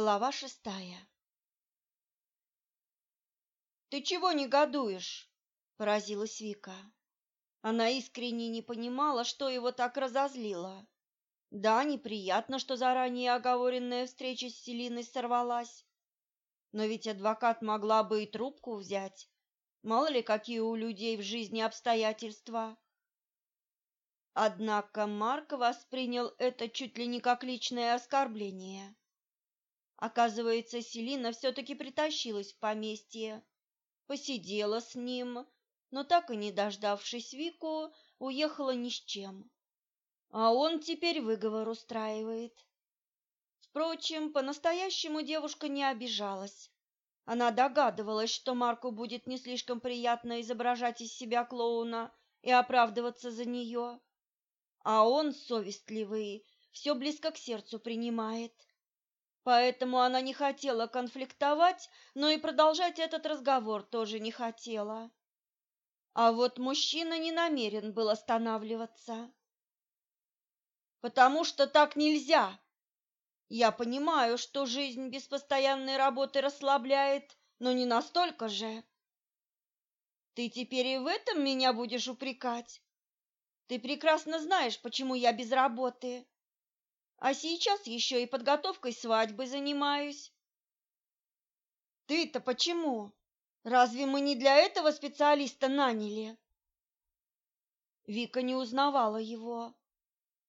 Глава шестая «Ты чего негодуешь?» – поразилась Вика. Она искренне не понимала, что его так разозлило. Да, неприятно, что заранее оговоренная встреча с Селиной сорвалась. Но ведь адвокат могла бы и трубку взять. Мало ли, какие у людей в жизни обстоятельства. Однако Марк воспринял это чуть ли не как личное оскорбление. Оказывается, Селина все-таки притащилась в поместье, посидела с ним, но так и не дождавшись Вику, уехала ни с чем. А он теперь выговор устраивает. Впрочем, по-настоящему девушка не обижалась. Она догадывалась, что Марку будет не слишком приятно изображать из себя клоуна и оправдываться за нее. А он, совестливый, все близко к сердцу принимает. Поэтому она не хотела конфликтовать, но и продолжать этот разговор тоже не хотела. А вот мужчина не намерен был останавливаться. «Потому что так нельзя!» Я понимаю, что жизнь без постоянной работы расслабляет, но не настолько же. Ты теперь и в этом меня будешь упрекать? Ты прекрасно знаешь, почему я без работы. А сейчас еще и подготовкой свадьбы занимаюсь. Ты-то почему? Разве мы не для этого специалиста наняли? Вика не узнавала его.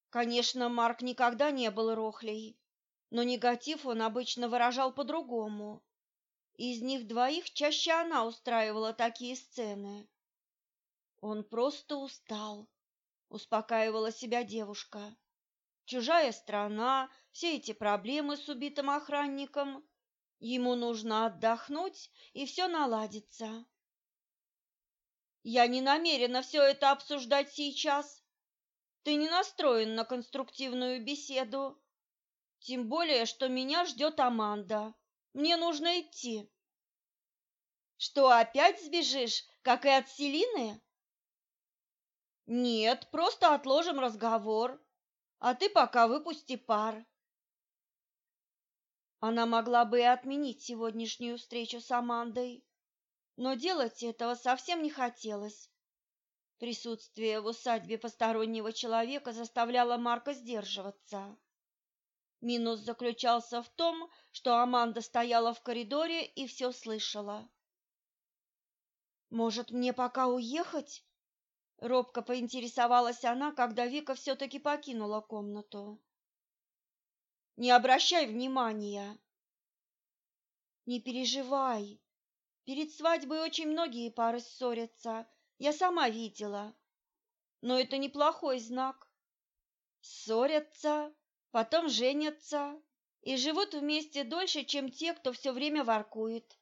Конечно, Марк никогда не был рохлей, но негатив он обычно выражал по-другому. Из них двоих чаще она устраивала такие сцены. Он просто устал успокаивала себя девушка. Чужая страна, все эти проблемы с убитым охранником. Ему нужно отдохнуть, и все наладится. Я не намерена все это обсуждать сейчас. Ты не настроен на конструктивную беседу. Тем более, что меня ждет Аманда. Мне нужно идти. Что, опять сбежишь, как и от Селины? Нет, просто отложим разговор. А ты пока выпусти пар. Она могла бы и отменить сегодняшнюю встречу с Амандой, но делать этого совсем не хотелось. Присутствие в усадьбе постороннего человека заставляло Марка сдерживаться. Минус заключался в том, что Аманда стояла в коридоре и все слышала. «Может, мне пока уехать?» Робко поинтересовалась она, когда Вика все-таки покинула комнату. «Не обращай внимания!» «Не переживай. Перед свадьбой очень многие пары ссорятся. Я сама видела. Но это неплохой знак. Ссорятся, потом женятся и живут вместе дольше, чем те, кто все время воркует».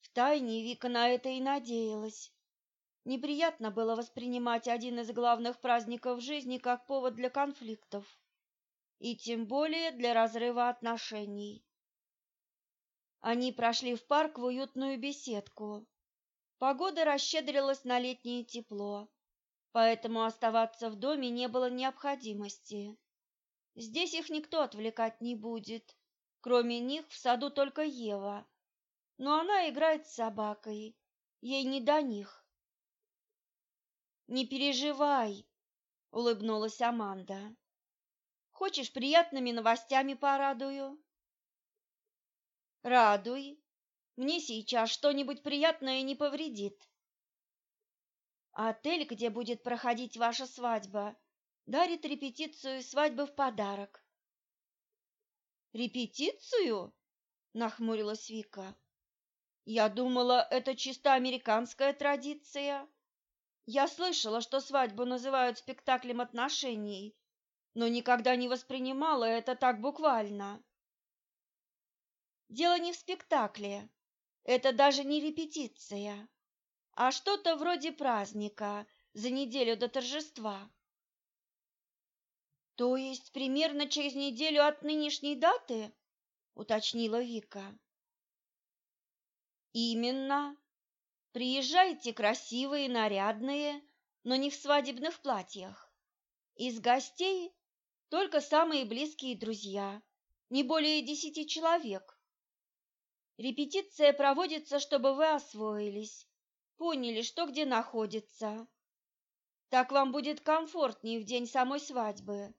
Втайне Вика на это и надеялась. Неприятно было воспринимать один из главных праздников жизни как повод для конфликтов, и тем более для разрыва отношений. Они прошли в парк в уютную беседку. Погода расщедрилась на летнее тепло, поэтому оставаться в доме не было необходимости. Здесь их никто отвлекать не будет, кроме них в саду только Ева, но она играет с собакой, ей не до них. Не переживай, улыбнулась Аманда. Хочешь, приятными новостями порадую? Радуй. Мне сейчас что-нибудь приятное не повредит. Отель, где будет проходить ваша свадьба, дарит репетицию свадьбы в подарок. Репетицию? нахмурилась Вика. Я думала, это чисто американская традиция. Я слышала, что свадьбу называют спектаклем отношений, но никогда не воспринимала это так буквально. Дело не в спектакле. Это даже не репетиция, а что-то вроде праздника за неделю до торжества. То есть примерно через неделю от нынешней даты, уточнила Вика. Именно. Приезжайте красивые, нарядные, но не в свадебных платьях. Из гостей только самые близкие друзья. не более десяти человек. Репетиция проводится, чтобы вы освоились, поняли, что где находится. Так вам будет комфортнее в день самой свадьбы.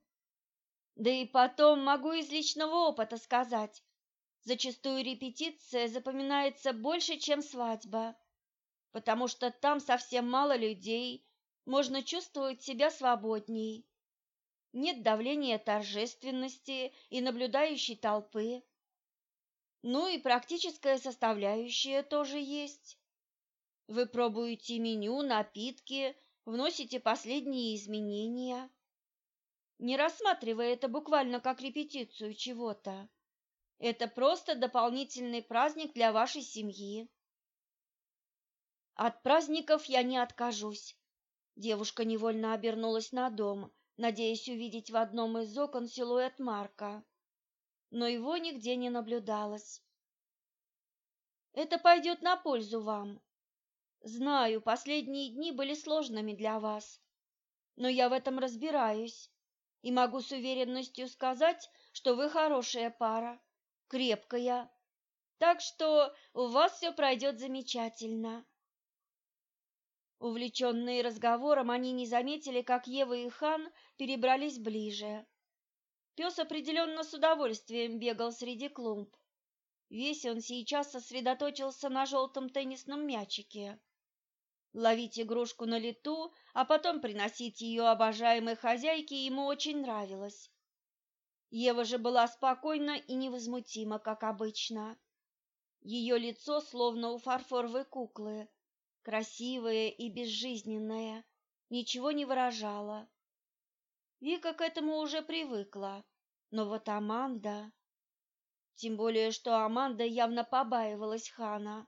Да и потом могу из личного опыта сказать, зачастую репетиция запоминается больше, чем свадьба, потому что там совсем мало людей, можно чувствовать себя свободней. Нет давления торжественности и наблюдающей толпы. Ну и практическая составляющая тоже есть. Вы пробуете меню, напитки, вносите последние изменения, не рассматривая это буквально как репетицию чего-то. Это просто дополнительный праздник для вашей семьи. От праздников я не откажусь. Девушка невольно обернулась на дом, надеясь увидеть в одном из окон силуэт Марка. Но его нигде не наблюдалось. Это пойдет на пользу вам. Знаю, последние дни были сложными для вас, но я в этом разбираюсь и могу с уверенностью сказать, что вы хорошая пара, крепкая, так что у вас все пройдет замечательно. Увлеченные разговором, они не заметили, как Ева и Хан перебрались ближе. Пес определенно с удовольствием бегал среди клумб. Весь он сейчас сосредоточился на желтом теннисном мячике. Ловить игрушку на лету, а потом приносить ее обожаемой хозяйке ему очень нравилось. Ева же была спокойна и невозмутима, как обычно. Ее лицо словно у фарфоровой куклы, красивое и безжизненное, ничего не выражало. Вика к этому уже привыкла, но вот Аманда... Тем более, что Аманда явно побаивалась Хана.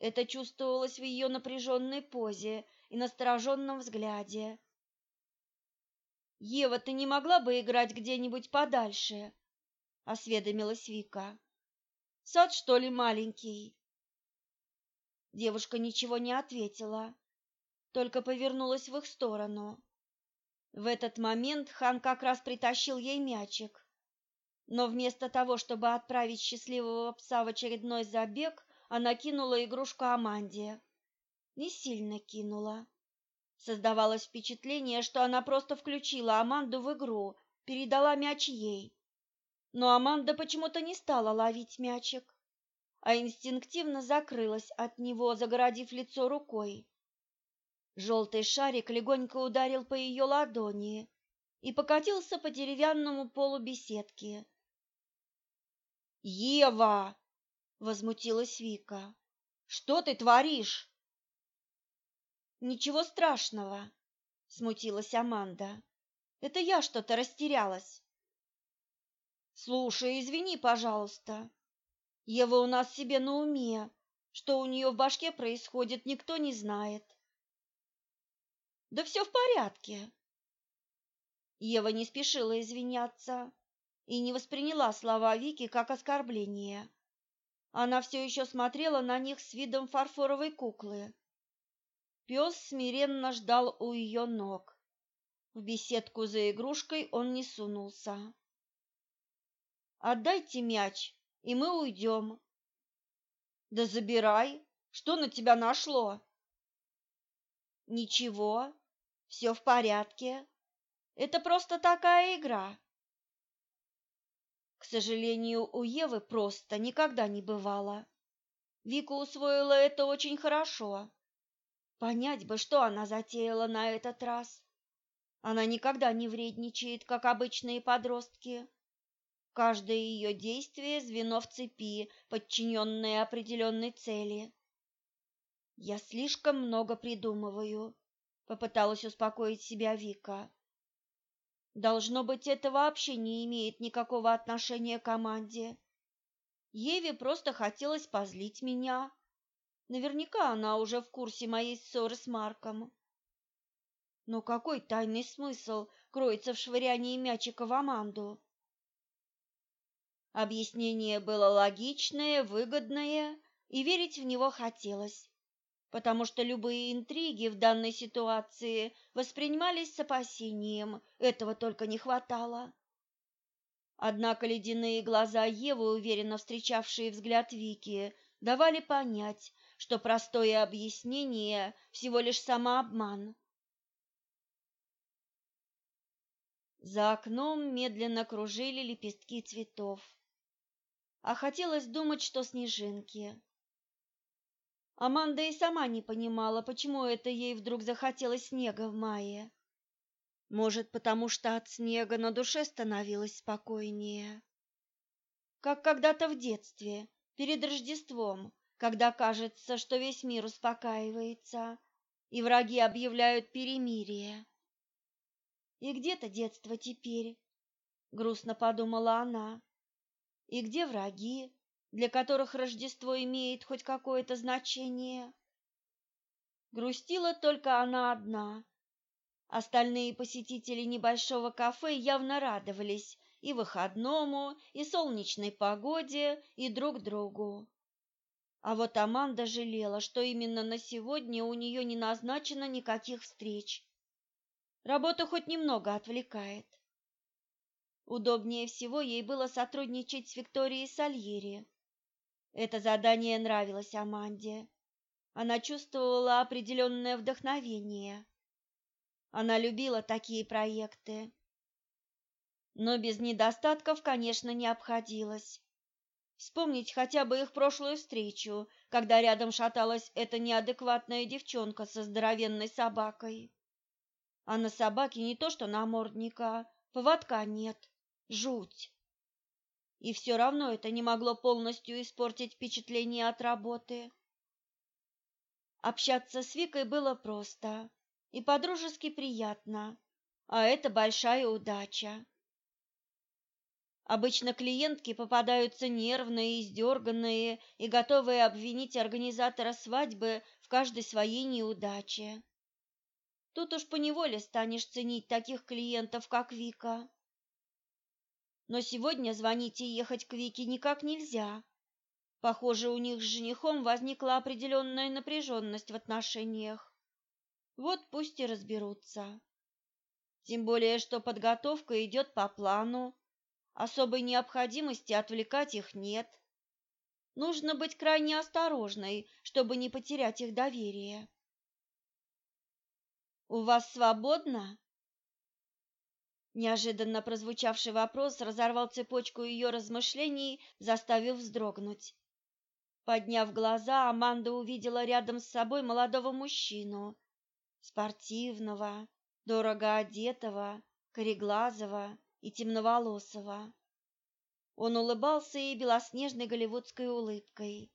Это чувствовалось в ее напряженной позе и настороженном взгляде. «Ева, ты не могла бы играть где-нибудь подальше?» — осведомилась Вика. «Сад, что ли, маленький?» Девушка ничего не ответила, только повернулась в их сторону. В этот момент хан как раз притащил ей мячик. Но вместо того, чтобы отправить счастливого пса в очередной забег, она кинула игрушку Аманде. Не сильно кинула. Создавалось впечатление, что она просто включила Аманду в игру, передала мяч ей. Но Аманда почему-то не стала ловить мячик, а инстинктивно закрылась от него, загородив лицо рукой. Желтый шарик легонько ударил по ее ладони и покатился по деревянному полу беседки. «Ева!» возмутилась Вика. Что ты творишь? Ничего страшного, смутилась Аманда. Это я что-то растерялась. Слушай, извини, пожалуйста. Ева у нас себе на уме. Что у нее в башке происходит, никто не знает. Да все в порядке. Ева не спешила извиняться и не восприняла слова Вики как оскорбление. Она все еще смотрела на них с видом фарфоровой куклы. Пес смиренно ждал у ее ног. В беседку за игрушкой он не сунулся. «Отдайте мяч, и мы уйдем». «Да забирай! Что на тебя нашло?» «Ничего, все в порядке. Это просто такая игра. К сожалению, у Евы просто никогда не бывало. Вика усвоила это очень хорошо. Понять бы, что она затеяла на этот раз. Она никогда не вредничает, как обычные подростки. Каждое ее действие – звено в цепи, подчиненное определенной цели. «Я слишком много придумываю», – попыталась успокоить себя Вика. Должно быть, это вообще не имеет никакого отношения к команде. Еве просто хотелось позлить меня. Наверняка она уже в курсе моей ссоры с Марком. Но какой тайный смысл кроется в швырянии мячика в Аманду? Объяснение было логичное, выгодное, и верить в него хотелось потому что любые интриги в данной ситуации воспринимались с опасением, этого только не хватало. Однако ледяные глаза Евы, уверенно встречавшие взгляд Вики, давали понять, что простое объяснение всего лишь самообман. За окном медленно кружили лепестки цветов. А хотелось думать, что снежинки. Аманда и сама не понимала, почему это ей вдруг захотелось снега в мае. Может, потому что от снега на душе становилось спокойнее. Как когда-то в детстве, перед Рождеством, когда кажется, что весь мир успокаивается, и враги объявляют перемирие. И где-то детство теперь, грустно подумала она. И где враги, для которых Рождество имеет хоть какое-то значение? Грустила только она одна. Остальные посетители небольшого кафе явно радовались и выходному, и солнечной погоде, и друг другу. А вот Аманда жалела, что именно на сегодня у нее не назначено никаких встреч. Работа хоть немного отвлекает. Удобнее всего ей было сотрудничать с Викторией Сальери. Это задание нравилось Аманде. Она чувствовала определенное вдохновение. Она любила такие проекты. Но без недостатков, конечно, не обходилось. Вспомнить хотя бы их прошлую встречу, когда рядом шаталась эта неадекватная девчонка со здоровенной собакой. А на собаке не то что намордника, поводка нет. Жуть. И все равно это не могло полностью испортить впечатление от работы. Общаться с Викой было просто и подружески приятно, а это большая удача. Обычно клиентки попадаются нервные, издерганные и готовые обвинить организатора свадьбы в каждой своей неудаче. Тут уж поневоле станешь ценить таких клиентов, как Вика. Но сегодня звонить и ехать к Вике никак нельзя. Похоже, у них с женихом возникла определенная напряженность в отношениях. Вот пусть и разберутся. Тем более, что подготовка идет по плану, особой необходимости отвлекать их нет. Нужно быть крайне осторожной, чтобы не потерять их доверие. «У вас свободно?» Неожиданно прозвучавший вопрос разорвал цепочку ее размышлений, заставив вздрогнуть. Подняв глаза, Аманда увидела рядом с собой молодого мужчину, спортивного, дорого одетого, кореглазого и темноволосого. Он улыбался ей белоснежной голливудской улыбкой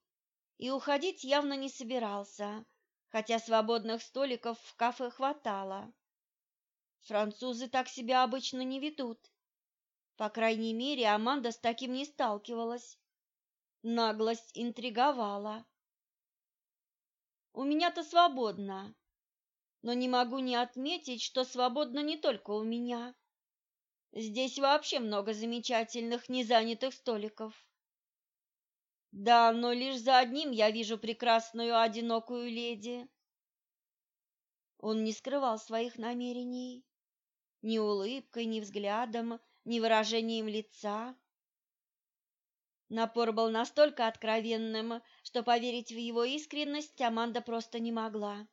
и уходить явно не собирался, хотя свободных столиков в кафе хватало. Французы так себя обычно не ведут. По крайней мере, Аманда с таким не сталкивалась. Наглость интриговала. «У меня-то свободно», но не могу не отметить, что свободно не только у меня. Здесь вообще много замечательных незанятых столиков. Да, но лишь за одним я вижу прекрасную одинокую леди. Он не скрывал своих намерений ни улыбкой, ни взглядом, ни выражением лица. Напор был настолько откровенным, что поверить в его искренность Аманда просто не могла.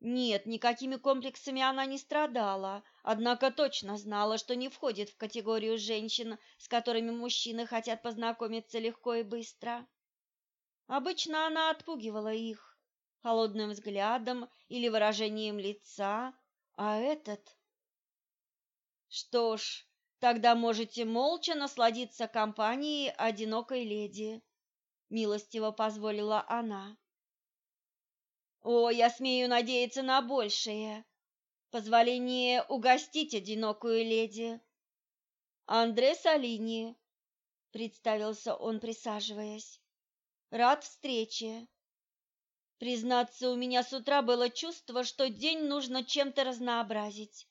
Нет, никакими комплексами она не страдала, однако точно знала, что не входит в категорию женщин, с которыми мужчины хотят познакомиться легко и быстро. Обычно она отпугивала их холодным взглядом или выражением лица, а этот... Что ж, тогда можете молча насладиться компанией одинокой леди, милостиво позволила она. О, я смею надеяться на большее. Позволение угостить одинокую леди. Андре Салини, представился он, присаживаясь. Рад встрече. Признаться, у меня с утра было чувство, что день нужно чем-то разнообразить.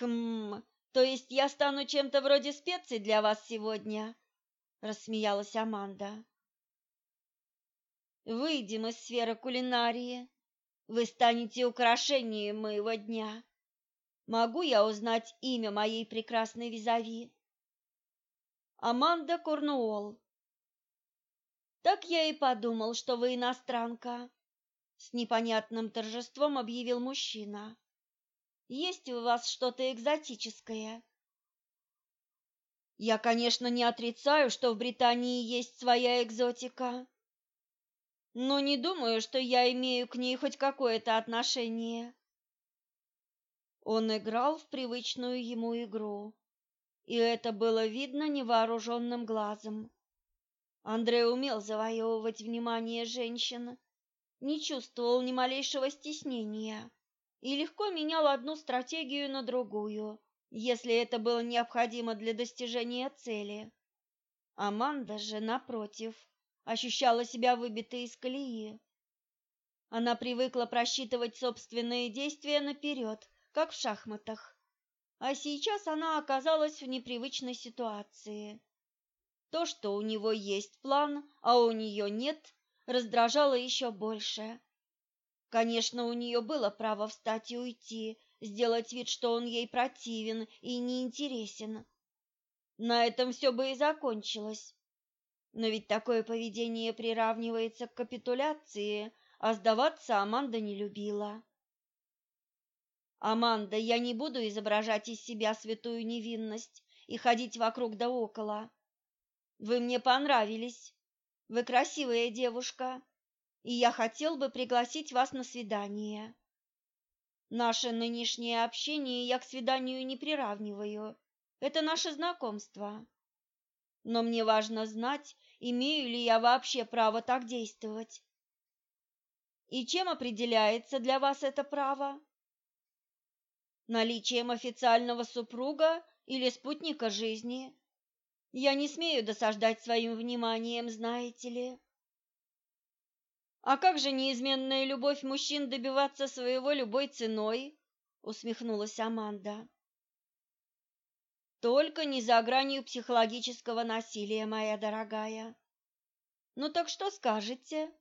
Хм, то есть я стану чем-то вроде специй для вас сегодня, рассмеялась Аманда. Выйдем из сферы кулинарии. Вы станете украшением моего дня. Могу я узнать имя моей прекрасной визави? Аманда Корнуолл. Так я и подумал, что вы иностранка, с непонятным торжеством объявил мужчина. Есть у вас что-то экзотическое? Я, конечно, не отрицаю, что в Британии есть своя экзотика, но не думаю, что я имею к ней хоть какое-то отношение. Он играл в привычную ему игру и это было видно невооруженным глазом. Андрей умел завоевывать внимание женщин, не чувствовал ни малейшего стеснения и легко менял одну стратегию на другую, если это было необходимо для достижения цели. Аманда же, напротив, ощущала себя выбитой из колеи. Она привыкла просчитывать собственные действия наперед, как в шахматах, а сейчас она оказалась в непривычной ситуации. То, что у него есть план, а у нее нет, раздражало еще больше. Конечно, у нее было право встать и уйти, сделать вид, что он ей противен и неинтересен. На этом все бы и закончилось. Но ведь такое поведение приравнивается к капитуляции, а сдаваться Аманда не любила. Аманда, я не буду изображать из себя святую невинность и ходить вокруг да около. Вы мне понравились. Вы красивая девушка, и я хотел бы пригласить вас на свидание. Наше нынешнее общение я к свиданию не приравниваю. Это наше знакомство. Но мне важно знать, имею ли я вообще право так действовать. И чем определяется для вас это право? наличием официального супруга или спутника жизни. Я не смею досаждать своим вниманием, знаете ли. А как же неизменная любовь мужчин добиваться своего любой ценой? усмехнулась Аманда. Только не за гранью психологического насилия, моя дорогая. Ну так что скажете?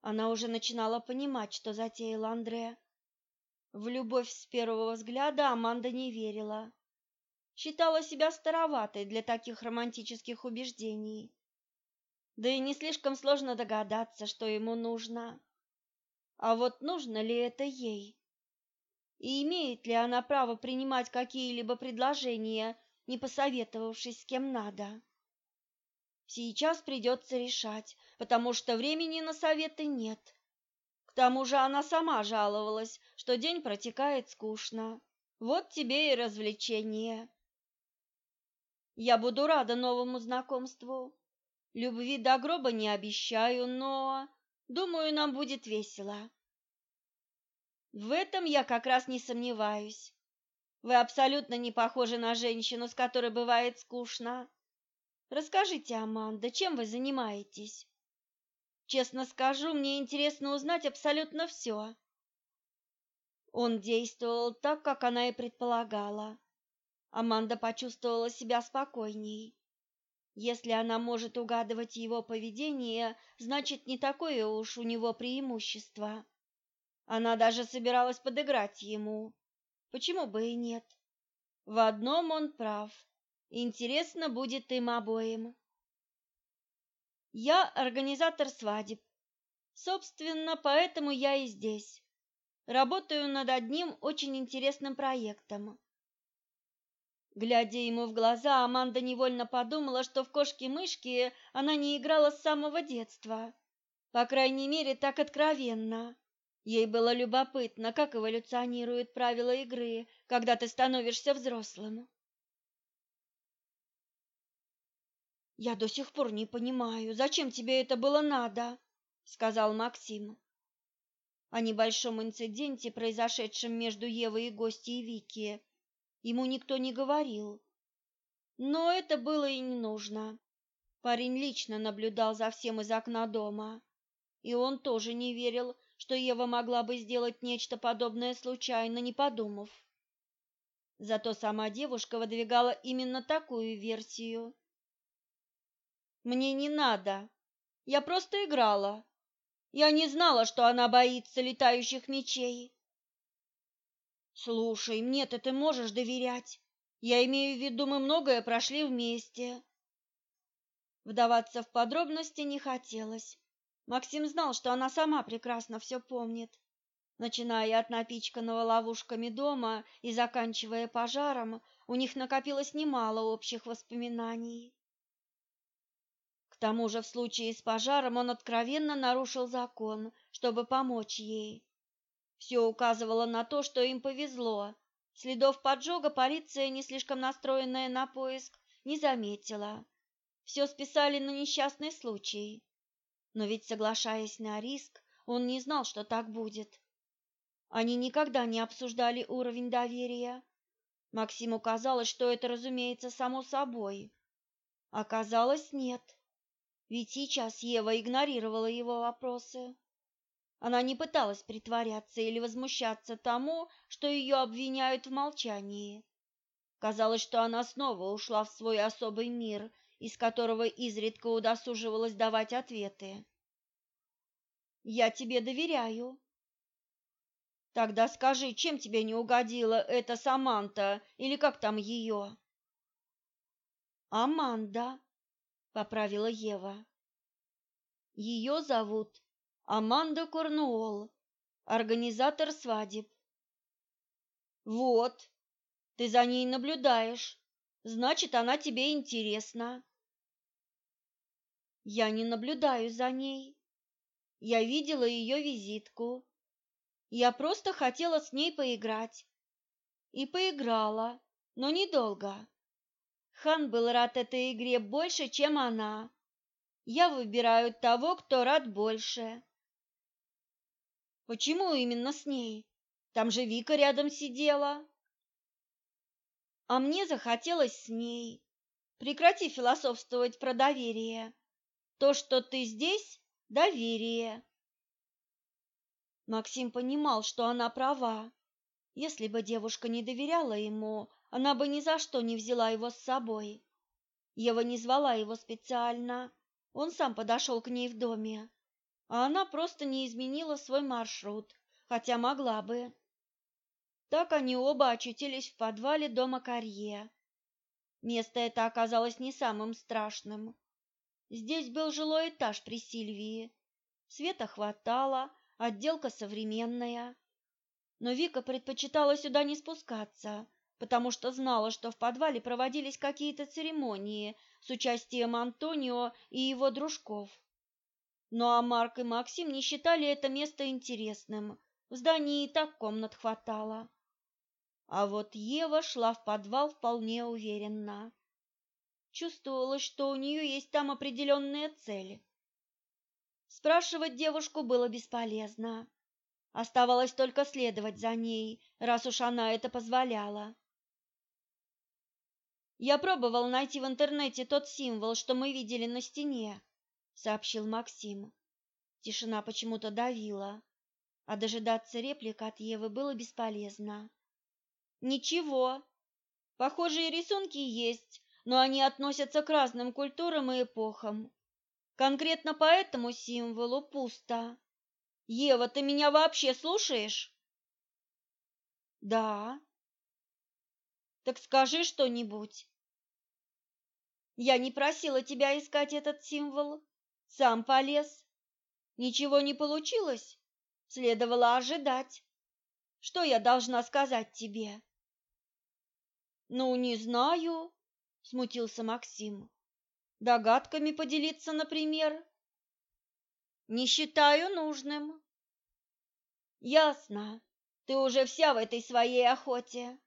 Она уже начинала понимать, что затеял Андре. В любовь с первого взгляда Аманда не верила. Считала себя староватой для таких романтических убеждений. Да и не слишком сложно догадаться, что ему нужно. А вот нужно ли это ей? И имеет ли она право принимать какие-либо предложения, не посоветовавшись с кем надо? Сейчас придется решать, потому что времени на советы нет. К тому же она сама жаловалась, что день протекает скучно. Вот тебе и развлечение. Я буду рада новому знакомству. Любви до гроба не обещаю, но, думаю, нам будет весело. В этом я как раз не сомневаюсь. Вы абсолютно не похожи на женщину, с которой бывает скучно. Расскажите, Аманда, чем вы занимаетесь? Честно скажу, мне интересно узнать абсолютно все. Он действовал так, как она и предполагала. Аманда почувствовала себя спокойней. Если она может угадывать его поведение, значит, не такое уж у него преимущество. Она даже собиралась подыграть ему. Почему бы и нет? В одном он прав. Интересно будет им обоим. Я организатор свадеб. Собственно, поэтому я и здесь. Работаю над одним очень интересным проектом. Глядя ему в глаза, Аманда невольно подумала, что в кошки-мышки она не играла с самого детства. По крайней мере, так откровенно. Ей было любопытно, как эволюционируют правила игры, когда ты становишься взрослым. Я до сих пор не понимаю, зачем тебе это было надо, сказал Максим. О небольшом инциденте, произошедшем между Евой и гостьей Вики, ему никто не говорил. Но это было и не нужно. Парень лично наблюдал за всем из окна дома, и он тоже не верил, что Ева могла бы сделать нечто подобное случайно, не подумав. Зато сама девушка выдвигала именно такую версию. Мне не надо. Я просто играла. Я не знала, что она боится летающих мечей. Слушай, мне-то ты можешь доверять. Я имею в виду, мы многое прошли вместе. Вдаваться в подробности не хотелось. Максим знал, что она сама прекрасно все помнит, начиная от напичканного ловушками дома и заканчивая пожаром, у них накопилось немало общих воспоминаний. К тому же в случае с пожаром он откровенно нарушил закон, чтобы помочь ей. Все указывало на то, что им повезло. Следов поджога полиция, не слишком настроенная на поиск, не заметила. Все списали на несчастный случай. Но ведь, соглашаясь на риск, он не знал, что так будет. Они никогда не обсуждали уровень доверия. Максиму казалось, что это, разумеется, само собой. Оказалось, нет. Ведь сейчас Ева игнорировала его вопросы. Она не пыталась притворяться или возмущаться тому, что ее обвиняют в молчании. Казалось, что она снова ушла в свой особый мир, из которого изредка удосуживалась давать ответы. «Я тебе доверяю». «Тогда скажи, чем тебе не угодила эта Саманта, или как там ее?» «Аманда», — поправила Ева. «Ее зовут Аманда Корнуолл, организатор свадеб. Вот, ты за ней наблюдаешь. Значит, она тебе интересна. Я не наблюдаю за ней. Я видела ее визитку. Я просто хотела с ней поиграть. И поиграла, но недолго. Хан был рад этой игре больше, чем она. Я выбираю того, кто рад больше. Почему именно с ней? Там же Вика рядом сидела. А мне захотелось с ней. Прекрати философствовать про доверие. То, что ты здесь доверие. Максим понимал, что она права. Если бы девушка не доверяла ему, она бы ни за что не взяла его с собой. Ева не звала его специально. Он сам подошел к ней в доме а она просто не изменила свой маршрут, хотя могла бы. Так они оба очутились в подвале дома Карье. Место это оказалось не самым страшным. Здесь был жилой этаж при Сильвии. Света хватало, отделка современная. Но Вика предпочитала сюда не спускаться, потому что знала, что в подвале проводились какие-то церемонии с участием Антонио и его дружков. Ну а Марк и Максим не считали это место интересным. В здании и так комнат хватало. А вот Ева шла в подвал вполне уверенно. Чувствовалось, что у нее есть там определенная цель. Спрашивать девушку было бесполезно. Оставалось только следовать за ней, раз уж она это позволяла. Я пробовал найти в интернете тот символ, что мы видели на стене, сообщил Максим. Тишина почему-то давила, а дожидаться реплик от Евы было бесполезно. Ничего. Похожие рисунки есть, но они относятся к разным культурам и эпохам. Конкретно по этому символу пусто. Ева, ты меня вообще слушаешь? Да. Так скажи что-нибудь. Я не просила тебя искать этот символ. Сам полез. Ничего не получилось? Следовало ожидать. Что я должна сказать тебе? Ну, не знаю, смутился Максим. Догадками поделиться, например? Не считаю нужным. Ясно. Ты уже вся в этой своей охоте.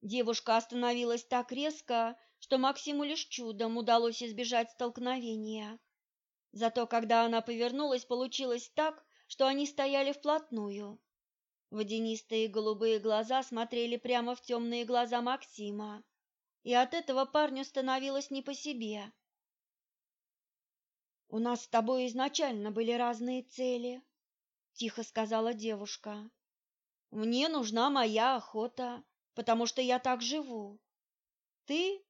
Девушка остановилась так резко, что Максиму лишь чудом удалось избежать столкновения. Зато когда она повернулась, получилось так, что они стояли вплотную. Водянистые голубые глаза смотрели прямо в темные глаза Максима, и от этого парню становилось не по себе. «У нас с тобой изначально были разные цели», — тихо сказала девушка. «Мне нужна моя охота, потому что я так живу. Ты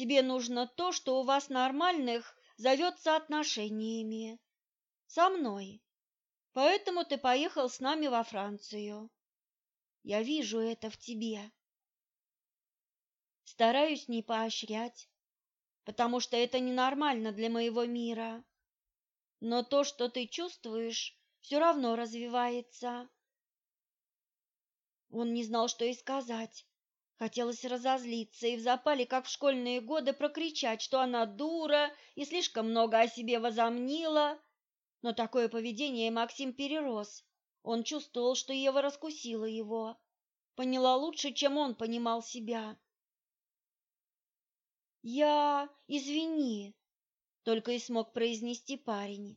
Тебе нужно то, что у вас нормальных зовется отношениями. Со мной. Поэтому ты поехал с нами во Францию. Я вижу это в тебе. Стараюсь не поощрять, потому что это ненормально для моего мира. Но то, что ты чувствуешь, все равно развивается. Он не знал, что и сказать. Хотелось разозлиться и в запале, как в школьные годы, прокричать, что она дура и слишком много о себе возомнила. Но такое поведение Максим перерос. Он чувствовал, что Ева раскусила его, поняла лучше, чем он понимал себя. «Я... извини», — только и смог произнести парень.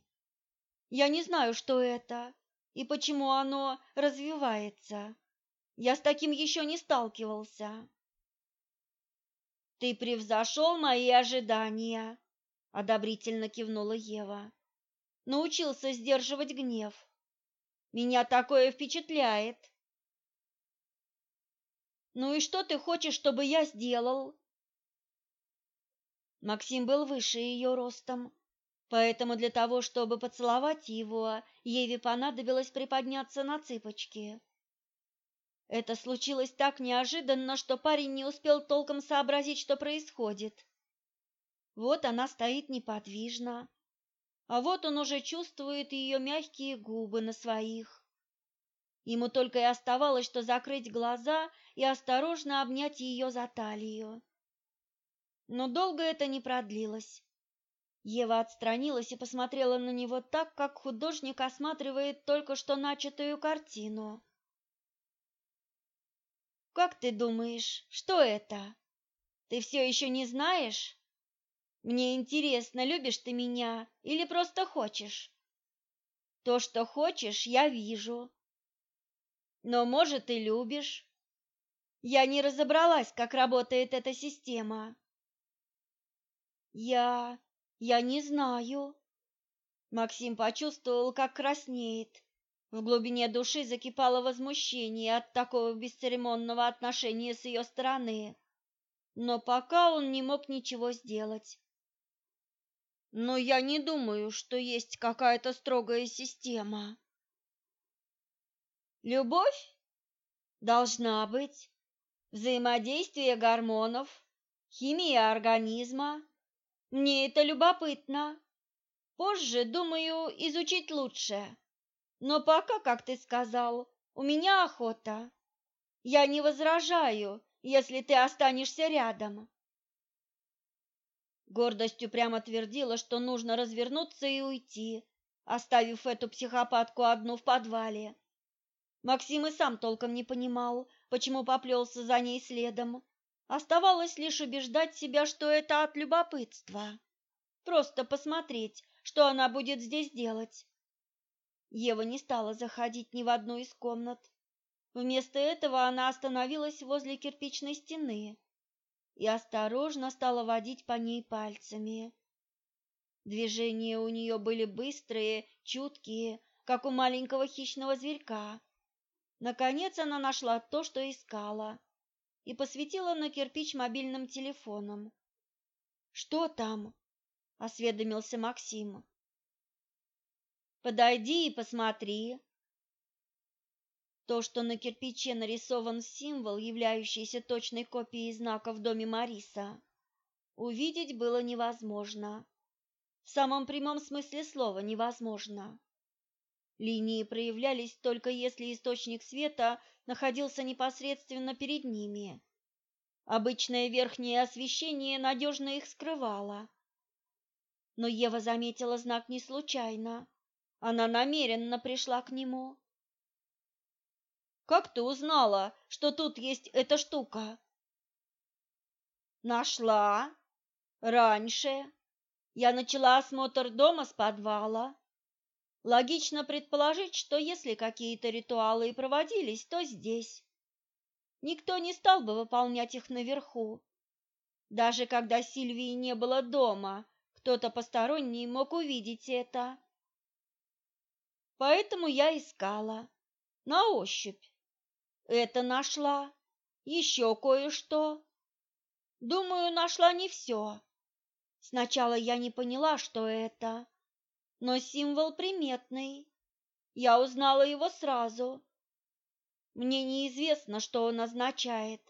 «Я не знаю, что это и почему оно развивается. Я с таким еще не сталкивался». «Ты превзошел мои ожидания», — одобрительно кивнула Ева. «Научился сдерживать гнев. Меня такое впечатляет». «Ну и что ты хочешь, чтобы я сделал?» Максим был выше ее ростом, поэтому для того, чтобы поцеловать его, Еве понадобилось приподняться на цыпочки. Это случилось так неожиданно, что парень не успел толком сообразить, что происходит. Вот она стоит неподвижно, а вот он уже чувствует ее мягкие губы на своих. Ему только и оставалось, что закрыть глаза и осторожно обнять ее за талию. Но долго это не продлилось. Ева отстранилась и посмотрела на него так, как художник осматривает только что начатую картину. «Как ты думаешь, что это? Ты все еще не знаешь? Мне интересно, любишь ты меня или просто хочешь? То, что хочешь, я вижу. Но, может, и любишь. Я не разобралась, как работает эта система. Я... я не знаю. Максим почувствовал, как краснеет. В глубине души закипало возмущение от такого бесцеремонного отношения с ее стороны. Но пока он не мог ничего сделать. Но я не думаю, что есть какая-то строгая система. Любовь? Должна быть. Взаимодействие гормонов, химия организма, мне это любопытно. Позже, думаю, изучить лучше. Но пока, как ты сказал, у меня охота. Я не возражаю, если ты останешься рядом. Гордостью прямо твердила, что нужно развернуться и уйти, оставив эту психопатку одну в подвале. Максим и сам толком не понимал, почему поплелся за ней следом. Оставалось лишь убеждать себя, что это от любопытства. Просто посмотреть, что она будет здесь делать. Ева не стала заходить ни в одну из комнат. Вместо этого она остановилась возле кирпичной стены и осторожно стала водить по ней пальцами. Движения у нее были быстрые, чуткие, как у маленького хищного зверька. Наконец она нашла то, что искала и посветила на кирпич мобильным телефоном. «Что там?» — осведомился Максим. «Подойди и посмотри». То, что на кирпиче нарисован символ, являющийся точной копией знака в доме Мариса, увидеть было невозможно. В самом прямом смысле слова невозможно. Линии проявлялись только если источник света находился непосредственно перед ними. Обычное верхнее освещение надежно их скрывало. Но Ева заметила знак не случайно. Она намеренно пришла к нему. «Как ты узнала, что тут есть эта штука?» «Нашла. Раньше. Я начала осмотр дома с подвала. Логично предположить, что если какие-то ритуалы и проводились, то здесь. Никто не стал бы выполнять их наверху. Даже когда Сильвии не было дома, кто-то посторонний мог увидеть это. Поэтому я искала. На ощупь. Это нашла. Еще кое-что. Думаю, нашла не все. Сначала я не поняла, что это но символ приметный. Я узнала его сразу. Мне неизвестно, что он означает,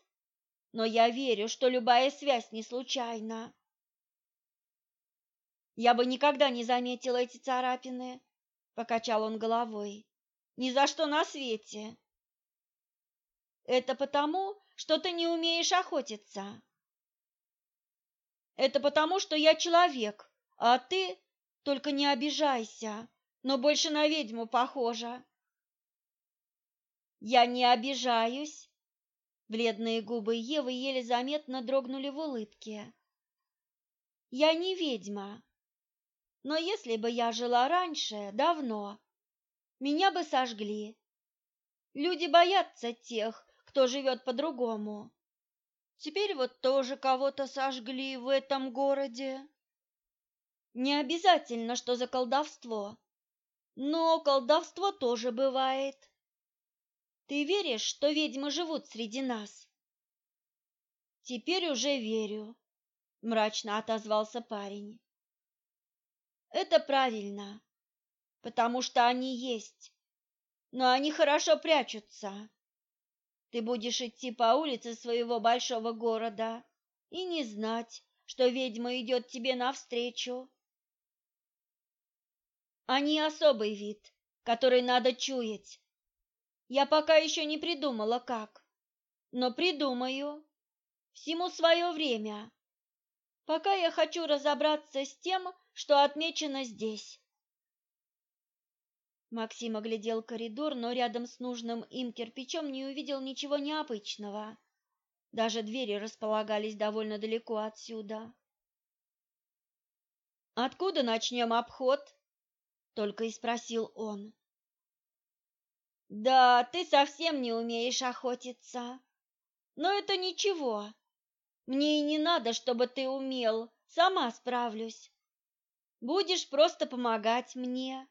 но я верю, что любая связь не случайна. Я бы никогда не заметила эти царапины, покачал он головой. Ни за что на свете. Это потому, что ты не умеешь охотиться. Это потому, что я человек, а ты только не обижайся, но больше на ведьму похожа. Я не обижаюсь. Бледные губы Евы еле заметно дрогнули в улыбке. Я не ведьма. Но если бы я жила раньше, давно, меня бы сожгли. Люди боятся тех, кто живет по-другому. Теперь вот тоже кого-то сожгли в этом городе. Не обязательно, что за колдовство, но колдовство тоже бывает. Ты веришь, что ведьмы живут среди нас? Теперь уже верю, мрачно отозвался парень. Это правильно, потому что они есть, но они хорошо прячутся. Ты будешь идти по улице своего большого города и не знать, что ведьма идет тебе навстречу. Они особый вид, который надо чуять. Я пока еще не придумала как, но придумаю. Всему свое время. Пока я хочу разобраться с тем, что отмечено здесь. Максим оглядел коридор, но рядом с нужным им кирпичом не увидел ничего необычного. Даже двери располагались довольно далеко отсюда. «Откуда начнем обход?» — только и спросил он. «Да, ты совсем не умеешь охотиться. Но это ничего. Мне и не надо, чтобы ты умел. Сама справлюсь. Будешь просто помогать мне».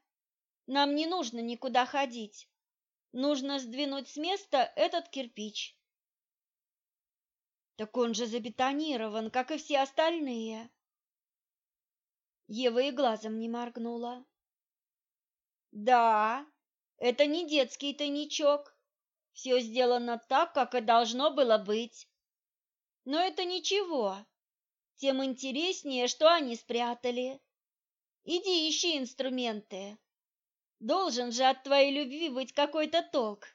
Нам не нужно никуда ходить. Нужно сдвинуть с места этот кирпич. Так он же забетонирован, как и все остальные. Ева и глазом не моргнула. Да, это не детский тайничок. Все сделано так, как и должно было быть. Но это ничего. Тем интереснее, что они спрятали. Иди ищи инструменты. Должен же от твоей любви быть какой-то толк.